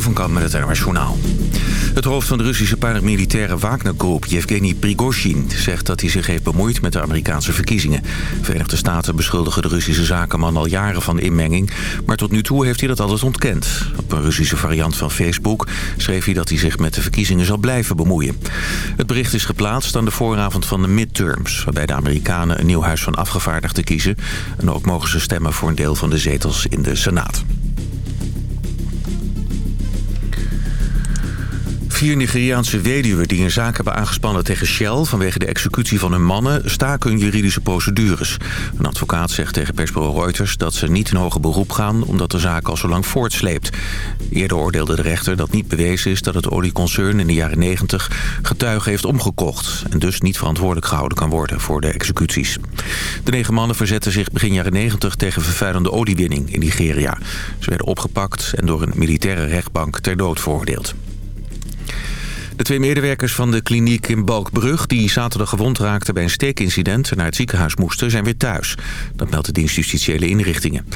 Van met het NRS Journaal. Het hoofd van de Russische paramilitaire Wagner-groep, Yevgeny Prigozhin... zegt dat hij zich heeft bemoeid met de Amerikaanse verkiezingen. De Verenigde Staten beschuldigen de Russische zakenman al jaren van inmenging... maar tot nu toe heeft hij dat altijd ontkend. Op een Russische variant van Facebook schreef hij dat hij zich met de verkiezingen zal blijven bemoeien. Het bericht is geplaatst aan de vooravond van de midterms... waarbij de Amerikanen een nieuw huis van afgevaardigden kiezen... en ook mogen ze stemmen voor een deel van de zetels in de Senaat. Vier Nigeriaanse weduwen die een zaak hebben aangespannen tegen Shell... vanwege de executie van hun mannen, staken hun juridische procedures. Een advocaat zegt tegen persbureau Reuters dat ze niet in hoger beroep gaan... omdat de zaak al zo lang voortsleept. Eerder oordeelde de rechter dat niet bewezen is dat het olieconcern in de jaren 90 getuigen heeft omgekocht... en dus niet verantwoordelijk gehouden kan worden voor de executies. De negen mannen verzetten zich begin jaren 90 tegen vervuilende oliewinning in Nigeria. Ze werden opgepakt en door een militaire rechtbank ter dood veroordeeld. De twee medewerkers van de kliniek in Balkbrug... die zaterdag gewond raakten bij een steekincident... en naar het ziekenhuis moesten, zijn weer thuis. Dat meldt de dienst Justitiële Inrichtingen.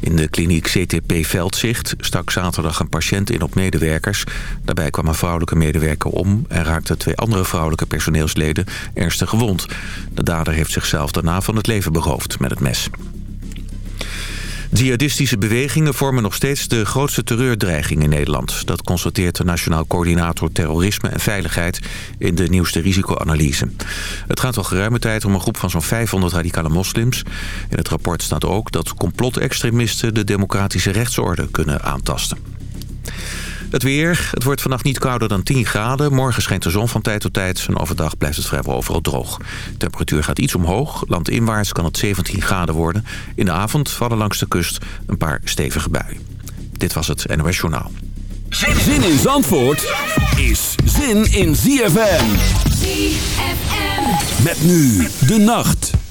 In de kliniek CTP Veldzicht stak zaterdag een patiënt in op medewerkers. Daarbij kwam een vrouwelijke medewerker om... en raakten twee andere vrouwelijke personeelsleden ernstig gewond. De dader heeft zichzelf daarna van het leven beroofd met het mes. Jihadistische bewegingen vormen nog steeds de grootste terreurdreiging in Nederland. Dat constateert de Nationaal Coördinator Terrorisme en Veiligheid in de nieuwste risicoanalyse. Het gaat al geruime tijd om een groep van zo'n 500 radicale moslims. In het rapport staat ook dat complotextremisten de democratische rechtsorde kunnen aantasten. Het weer. Het wordt vannacht niet kouder dan 10 graden. Morgen schijnt de zon van tijd tot tijd. En overdag blijft het vrijwel overal droog. De temperatuur gaat iets omhoog. Landinwaarts kan het 17 graden worden. In de avond vallen langs de kust een paar stevige buien. Dit was het NOS Journaal. Zin in Zandvoort is zin in ZFM. ZFM. Met nu de nacht.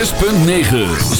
106.9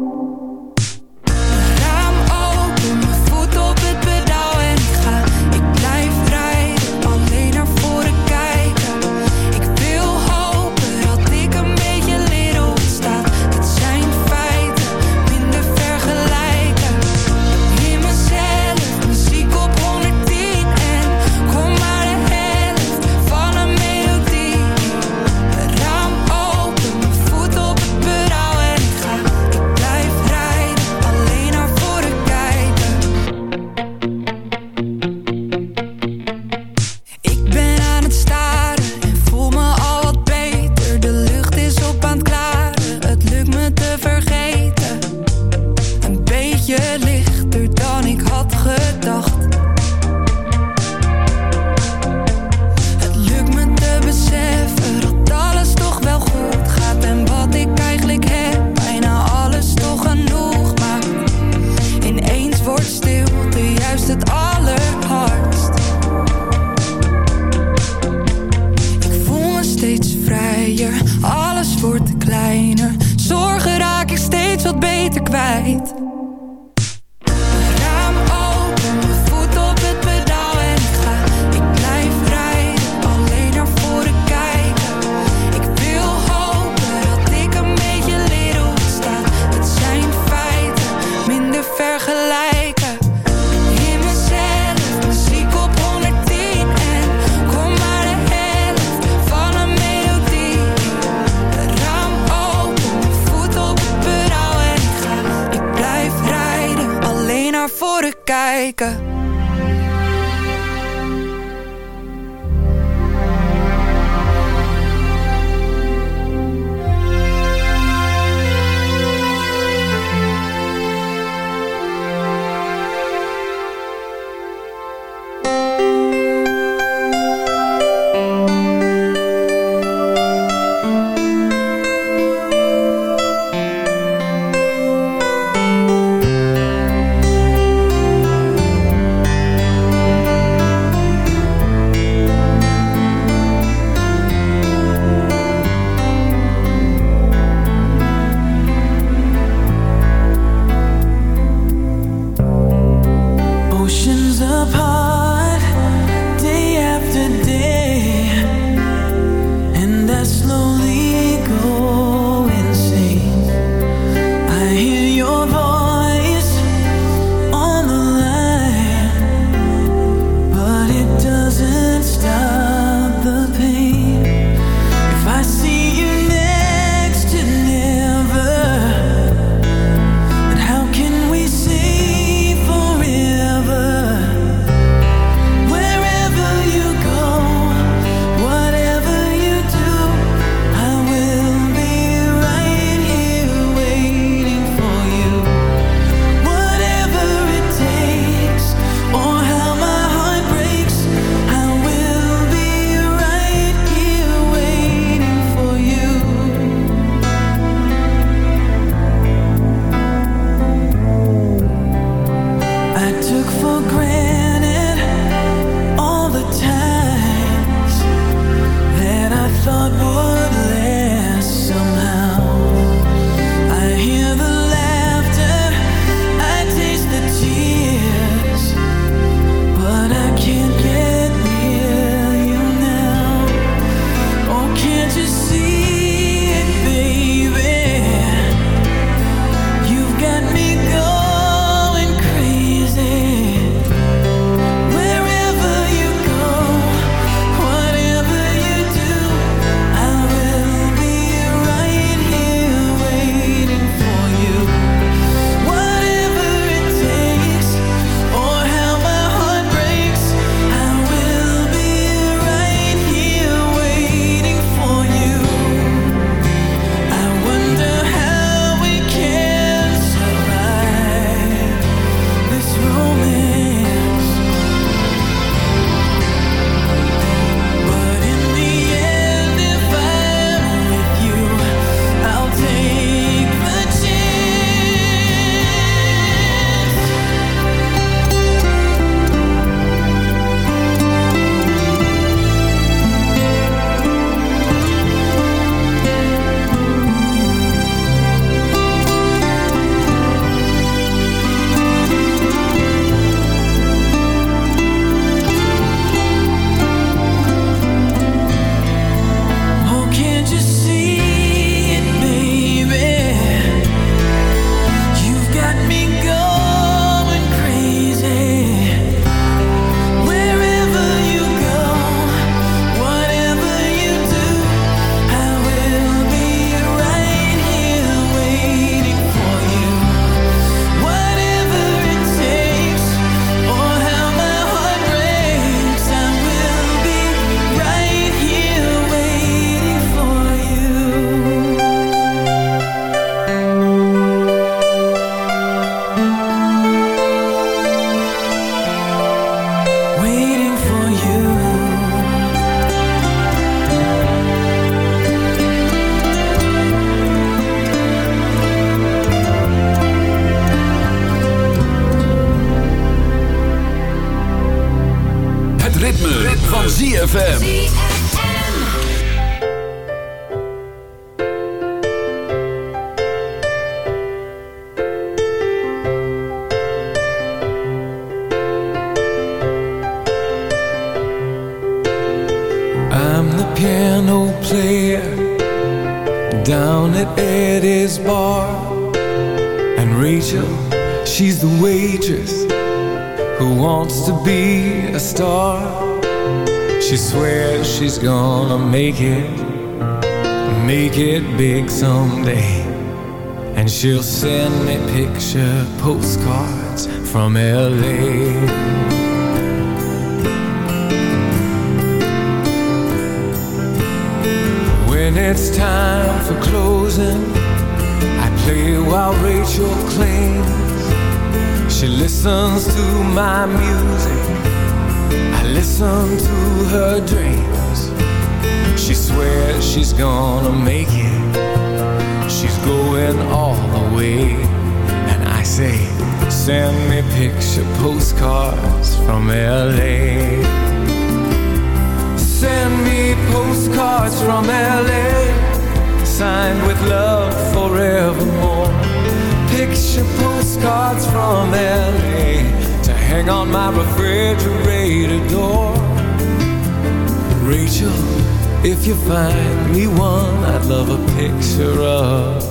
spreken. She'll send me picture postcards from LA. When it's time for closing, I play while Rachel cleans. She listens to my music. I listen to her dreams. She swears she's gonna make it. Going all the way. And I say, send me picture postcards from LA. Send me postcards from LA. Signed with love forevermore picture postcards from LA to hang on my refrigerator door. Rachel, if you find me one, I'd love a picture of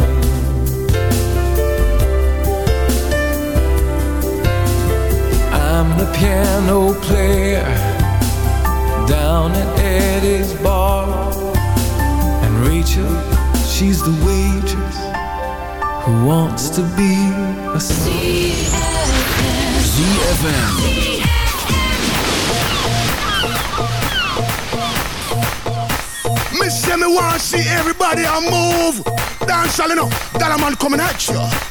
I'm the piano player down at Eddie's bar. And Rachel, she's the waitress who wants to be a star. ZFM. Me say me want see everybody a move. Dance all. That man coming at you.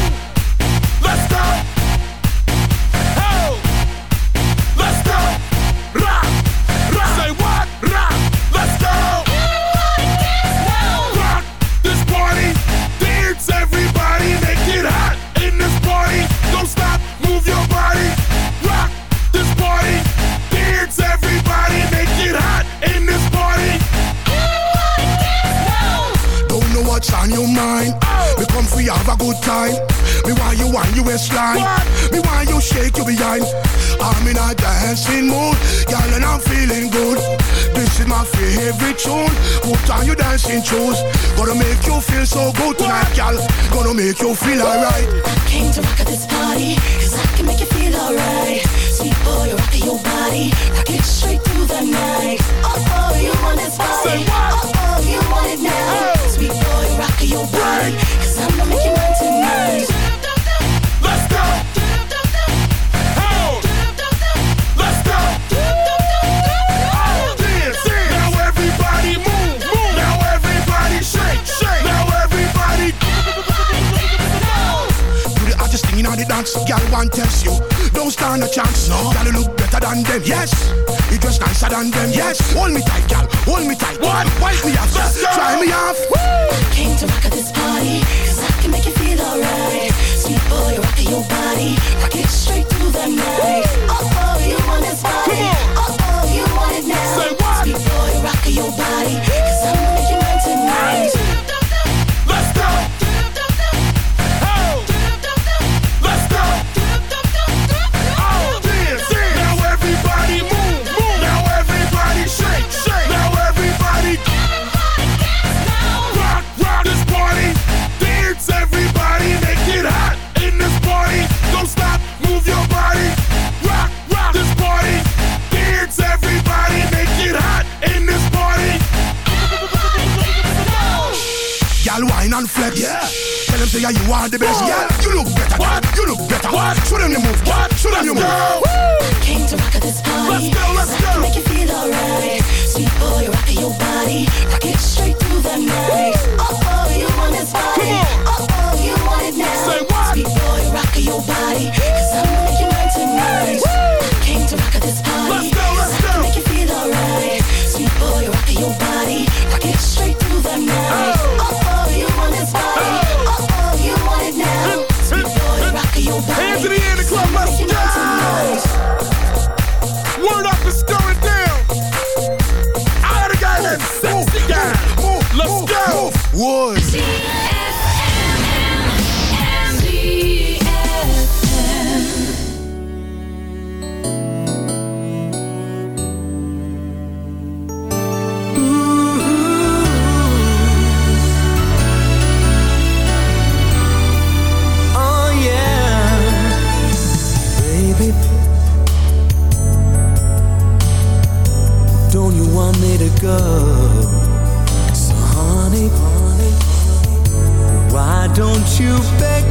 Favorite tune. Put on your dancing shoes. Gonna make you feel so good tonight, girl. Gonna make you feel alright. I Came to rock at this party, cause I can make you feel alright. Sweet boy, rock your body, rock it straight through the night. Oh, oh, you want this body. Oh, oh, you want it now. Sweet boy, rock your body, cause I'm gonna make you one test you. Don't stand a chance. No. Girl, you look better than them. Yes. You dress nicer than them. Yes. Hold me tight, girl. Hold me tight. What? Wipe me off. Try me off. I Came to rock at this party, cause I can make you feel alright. Sweet boy, rock your body, rock it straight through the night. Oh, oh, you want this body. Oh, oh, you want it now. Say what? Sweet boy, rock your body, cause I'm and flex. Yeah. Tell them say yeah, you are the best. Yeah. You look better. What? You look better. What? Show them you move. What? Show them you move. Came to rock at this party, Let's go, let's cause I can go. make you feel alright. Sweet boy, rock your body, rock it straight through the night. Oh, oh, you want this body. Oh, oh, you want it now. Say what? Sweet boy, rock your body, cause I'm go. So honey, why don't you beg?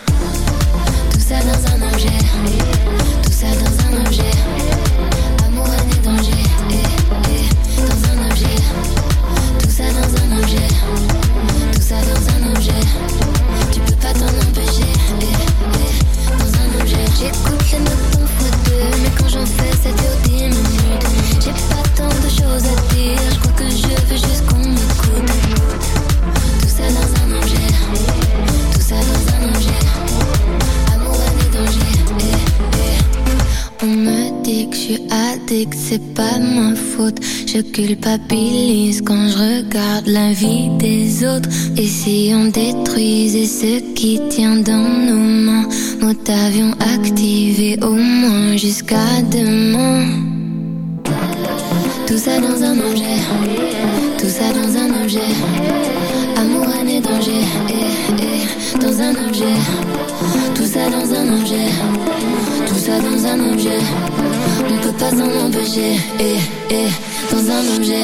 Je culpabilise quand je regarde la vie des autres. Et si on détruisait ce qui tient dans nos mains, Nous t'avions activé au moins jusqu'à demain. Tout ça dans un objet, tout ça dans un objet. Amour, année, danger, eh, eh, dans un objet. Tout ça dans un objet, tout ça dans un objet. pas un objet, eh, eh, dans un objet.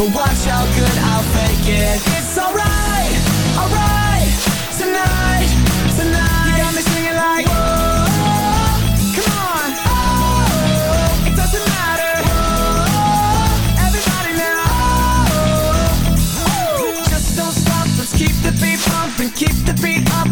but watch how good I'll fake it.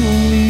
assumir.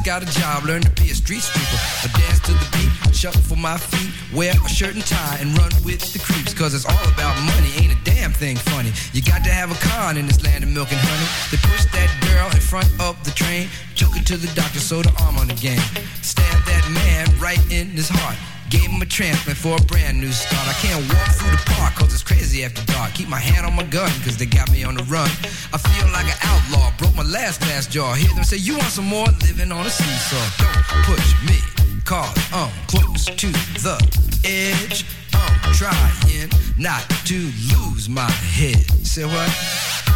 Just got a job Learn to be a street sweeper I dance to the beat, shuffle for my feet Wear a shirt and tie and run with the creeps Cause it's all about money, ain't a damn thing funny You got to have a con in this land of milk and honey They pushed that girl in front of the train Took her to the doctor, sewed her arm on the game Stabbed that man right in his heart Gave him a transplant for a brand new start. I can't walk through the park cause it's crazy after dark. Keep my hand on my gun cause they got me on the run. I feel like an outlaw. Broke my last glass jaw. Hear them say, You want some more? Living on a seesaw. Don't push me cause I'm close to the edge. I'm trying not to lose my head. Say what?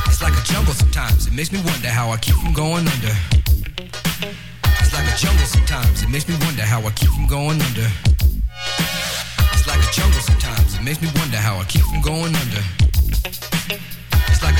It's like a jungle sometimes. It makes me wonder how I keep from going under. It's like a jungle sometimes. It makes me wonder how I keep from going under. It's like a jungle sometimes. It makes me wonder how I keep from going under.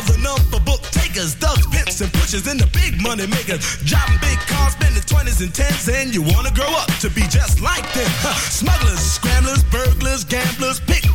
all the number book takers, thugs, pimps, and pushers, and the big money makers. Driving big cars, spending 20s and 10s, and you wanna grow up to be just like them. Huh. Smugglers, scramblers, burglars, gamblers,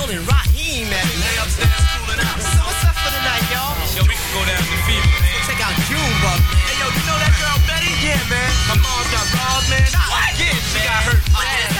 Field and Rahiem at? Lay upstairs cooling out. Up for the night, y'all? Yo, we can go down to the fever, man. Check out Junebug. Hey, yo, you know that girl Betty? Yeah, man. My mom got robbed, man. What? Yeah, she got hurt. Oh, what